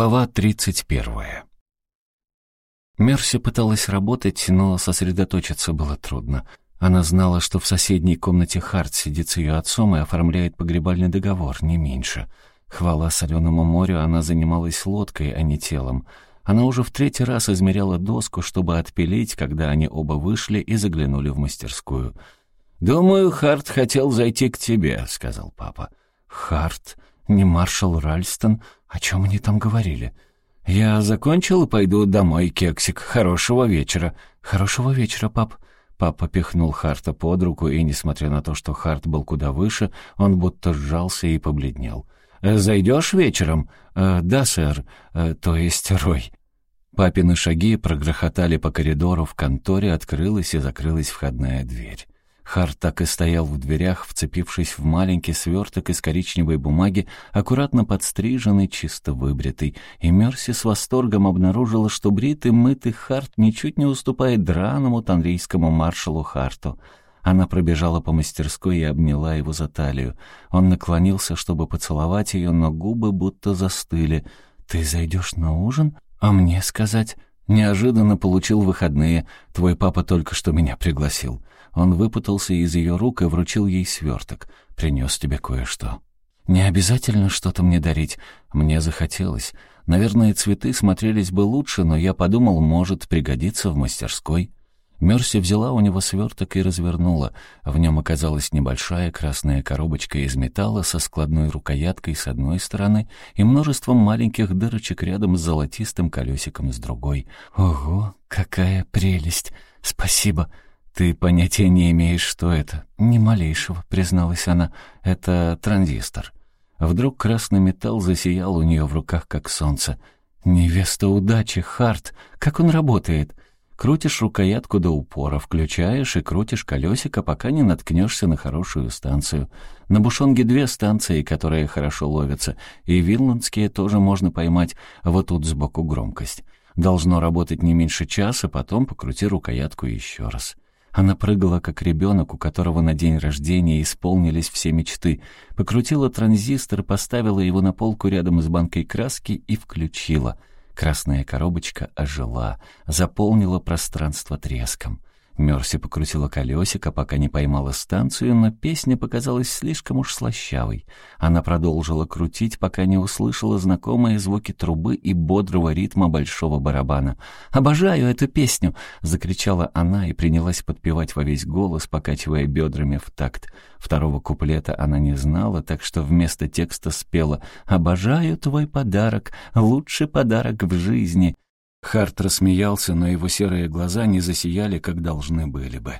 Глава 31. Мерси пыталась работать, но сосредоточиться было трудно. Она знала, что в соседней комнате Харт сидит с ее отцом и оформляет погребальный договор, не меньше. Хвала соленому морю, она занималась лодкой, а не телом. Она уже в третий раз измеряла доску, чтобы отпилить, когда они оба вышли и заглянули в мастерскую. «Думаю, Харт хотел зайти к тебе», — сказал папа. «Харт? Не маршал Ральстон?» «О чем они там говорили?» «Я закончил и пойду домой, кексик. Хорошего вечера». «Хорошего вечера, пап». Папа пихнул Харта под руку, и, несмотря на то, что Харт был куда выше, он будто сжался и побледнел. «Зайдешь вечером?» «Э, «Да, сэр. Э, то есть Рой». Папины шаги прогрохотали по коридору, в конторе открылась и закрылась входная дверь. Харт так и стоял в дверях, вцепившись в маленький сверток из коричневой бумаги, аккуратно подстриженный, чисто выбритый, и Мерси с восторгом обнаружила, что бритый, мытый Харт ничуть не уступает драному танрийскому маршалу Харту. Она пробежала по мастерской и обняла его за талию. Он наклонился, чтобы поцеловать ее, но губы будто застыли. «Ты зайдешь на ужин? А мне сказать?» «Неожиданно получил выходные. Твой папа только что меня пригласил». Он выпутался из ее рук и вручил ей сверток. «Принес тебе кое-что». «Не обязательно что-то мне дарить. Мне захотелось. Наверное, цветы смотрелись бы лучше, но я подумал, может, пригодится в мастерской». Мерси взяла у него сверток и развернула. В нем оказалась небольшая красная коробочка из металла со складной рукояткой с одной стороны и множеством маленьких дырочек рядом с золотистым колесиком с другой. «Ого, какая прелесть! Спасибо!» «Ты понятия не имеешь, что это?» «Ни малейшего», — призналась она. «Это транзистор». Вдруг красный металл засиял у нее в руках, как солнце. «Невеста удачи, Харт! Как он работает?» Крутишь рукоятку до упора, включаешь и крутишь колесико, пока не наткнешься на хорошую станцию. На Бушонге две станции, которые хорошо ловятся, и винландские тоже можно поймать, вот тут сбоку громкость. Должно работать не меньше часа, потом покрути рукоятку еще раз. Она прыгала, как ребенок, у которого на день рождения исполнились все мечты. Покрутила транзистор, поставила его на полку рядом с банкой краски и включила. Красная коробочка ожила, заполнила пространство треском. Мерси покрутила колесико, пока не поймала станцию, но песня показалась слишком уж слащавой. Она продолжила крутить, пока не услышала знакомые звуки трубы и бодрого ритма большого барабана. «Обожаю эту песню!» — закричала она и принялась подпевать во весь голос, покачивая бедрами в такт. Второго куплета она не знала, так что вместо текста спела «Обожаю твой подарок, лучший подарок в жизни!» Харт рассмеялся, но его серые глаза не засияли, как должны были бы.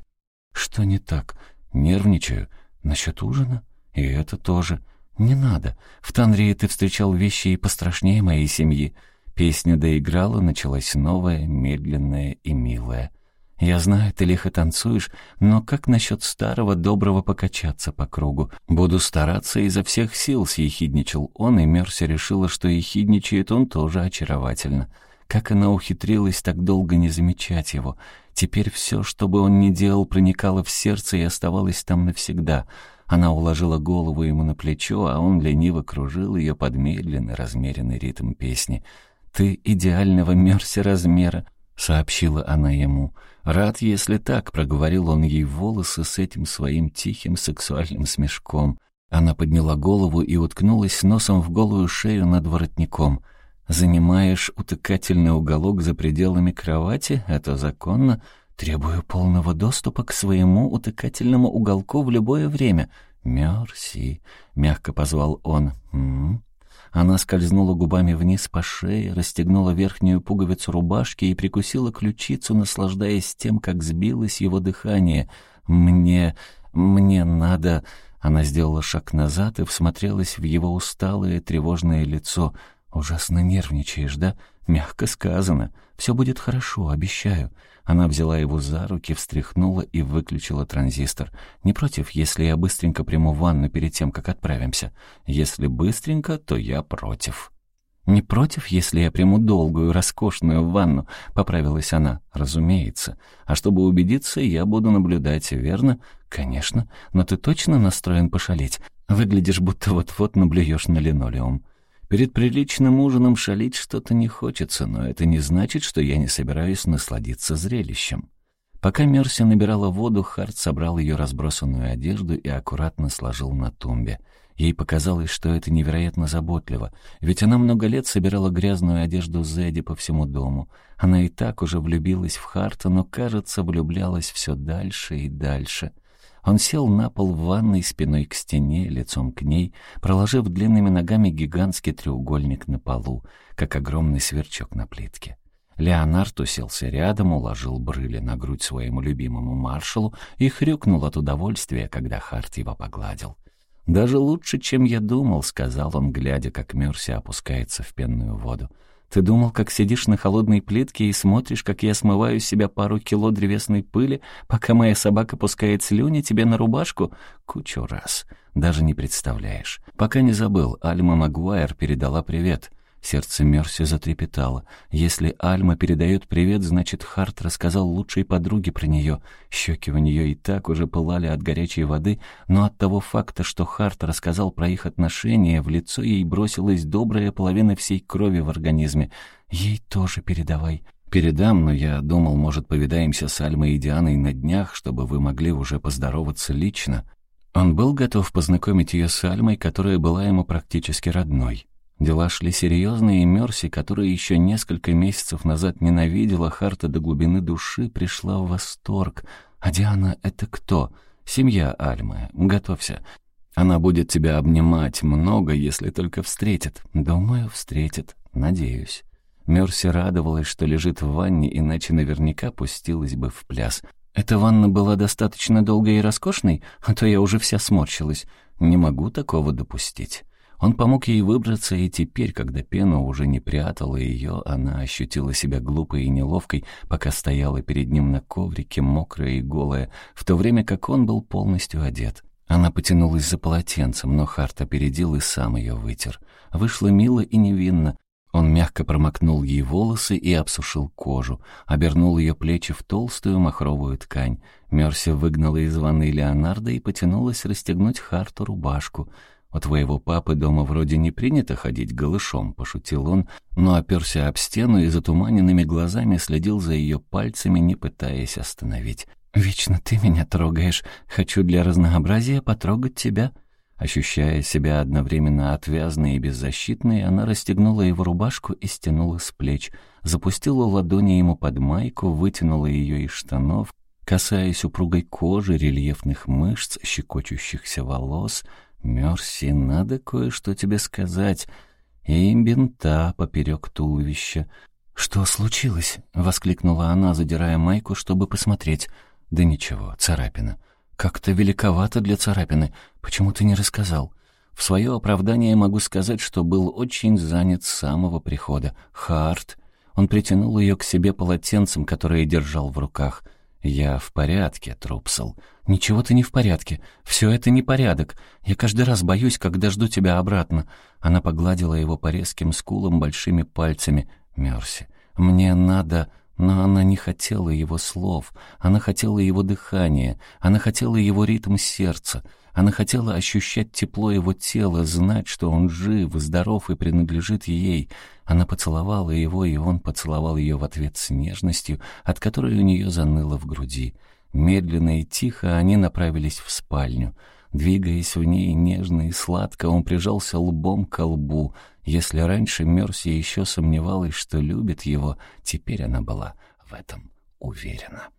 «Что не так? Нервничаю. Насчет ужина? И это тоже. Не надо. В Танрии ты встречал вещи и пострашнее моей семьи». Песня доиграла, началась новая, медленная и милая. «Я знаю, ты лихо танцуешь, но как насчет старого доброго покачаться по кругу? Буду стараться изо всех сил», — съехидничал он, и Мерси решила, что ехидничает он тоже очаровательно. Как она ухитрилась так долго не замечать его. Теперь все, что бы он ни делал, проникало в сердце и оставалось там навсегда. Она уложила голову ему на плечо, а он лениво кружил ее под медленный, размеренный ритм песни. «Ты идеального Мерси размера», — сообщила она ему. «Рад, если так», — проговорил он ей волосы с этим своим тихим сексуальным смешком. Она подняла голову и уткнулась носом в голую шею над воротником — Занимаешь утыкательный уголок за пределами кровати, это законно. Требую полного доступа к своему утыкательному уголку в любое время. «Мерси», — мягко позвал он. «М -м -м». Она скользнула губами вниз по шее, расстегнула верхнюю пуговицу рубашки и прикусила ключицу, наслаждаясь тем, как сбилось его дыхание. «Мне... мне надо...» Она сделала шаг назад и всмотрелась в его усталое, тревожное лицо — «Ужасно нервничаешь, да? Мягко сказано. Все будет хорошо, обещаю». Она взяла его за руки, встряхнула и выключила транзистор. «Не против, если я быстренько приму ванну перед тем, как отправимся? Если быстренько, то я против». «Не против, если я приму долгую, роскошную ванну?» — поправилась она. «Разумеется. А чтобы убедиться, я буду наблюдать, верно?» «Конечно. Но ты точно настроен пошалить? Выглядишь, будто вот-вот наблюешь на линолеум». Перед приличным ужином шалить что-то не хочется, но это не значит, что я не собираюсь насладиться зрелищем. Пока Мерси набирала воду, Харт собрал ее разбросанную одежду и аккуратно сложил на тумбе. Ей показалось, что это невероятно заботливо, ведь она много лет собирала грязную одежду Зэдди по всему дому. Она и так уже влюбилась в Харта, но, кажется, влюблялась все дальше и дальше. Он сел на пол в ванной спиной к стене, лицом к ней, проложив длинными ногами гигантский треугольник на полу, как огромный сверчок на плитке. Леонард уселся рядом, уложил брыли на грудь своему любимому маршалу и хрюкнул от удовольствия, когда Харт его погладил. «Даже лучше, чем я думал», — сказал он, глядя, как Мерси опускается в пенную воду. Ты думал, как сидишь на холодной плитке и смотришь, как я смываю с себя пару кило древесной пыли, пока моя собака пускает слюни тебе на рубашку? Кучу раз. Даже не представляешь. Пока не забыл, Альма Магуайр передала привет. Сердце Мерси затрепетало. Если Альма передает привет, значит, Харт рассказал лучшей подруге про нее. Щеки у нее и так уже пылали от горячей воды, но от того факта, что Харт рассказал про их отношения, в лицо ей бросилась добрая половина всей крови в организме. Ей тоже передавай. «Передам, но я думал, может, повидаемся с Альмой и Дианой на днях, чтобы вы могли уже поздороваться лично». Он был готов познакомить ее с Альмой, которая была ему практически родной. Дела шли серьезные, и Мерси, которая еще несколько месяцев назад ненавидела Харта до глубины души, пришла в восторг. «А Диана — это кто?» «Семья Альмы. Готовься. Она будет тебя обнимать много, если только встретит. Думаю, встретит. Надеюсь». Мерси радовалась, что лежит в ванне, иначе наверняка пустилась бы в пляс. «Эта ванна была достаточно долгой и роскошной, а то я уже вся сморщилась. Не могу такого допустить». Он помог ей выбраться, и теперь, когда пена уже не прятала ее, она ощутила себя глупой и неловкой, пока стояла перед ним на коврике, мокрая и голая, в то время как он был полностью одет. Она потянулась за полотенцем, но Харт опередил и сам ее вытер. Вышло мило и невинно. Он мягко промокнул ей волосы и обсушил кожу, обернул ее плечи в толстую махровую ткань. Мерси выгнала из ванны Леонардо и потянулась расстегнуть Харту рубашку — «У твоего папы дома вроде не принято ходить голышом», — пошутил он, но оперся об стену и затуманенными глазами следил за ее пальцами, не пытаясь остановить. «Вечно ты меня трогаешь. Хочу для разнообразия потрогать тебя». Ощущая себя одновременно отвязной и беззащитной, она расстегнула его рубашку и стянула с плеч, запустила ладони ему под майку, вытянула ее из штанов, касаясь упругой кожи, рельефных мышц, щекочущихся волос — «Мерси, надо кое-что тебе сказать. И бинта поперек туловища». «Что случилось?» — воскликнула она, задирая майку, чтобы посмотреть. «Да ничего, царапина. Как-то великовато для царапины. Почему ты не рассказал?» В свое оправдание могу сказать, что был очень занят с самого прихода. Харт. Он притянул ее к себе полотенцем, которое держал в руках — «Я в порядке, Трупсел». «Ничего ты не в порядке. Все это не порядок. Я каждый раз боюсь, когда жду тебя обратно». Она погладила его по резким скулам большими пальцами. «Мерси, мне надо...» Но она не хотела его слов, она хотела его дыхания, она хотела его ритм сердца, она хотела ощущать тепло его тела, знать, что он жив, здоров и принадлежит ей. Она поцеловала его, и он поцеловал ее в ответ с нежностью, от которой у нее заныло в груди. Медленно и тихо они направились в спальню. Двигаясь в ней нежно и сладко, он прижался лбом к лбу. Если раньше Мерси еще сомневалась, что любит его, теперь она была в этом уверена.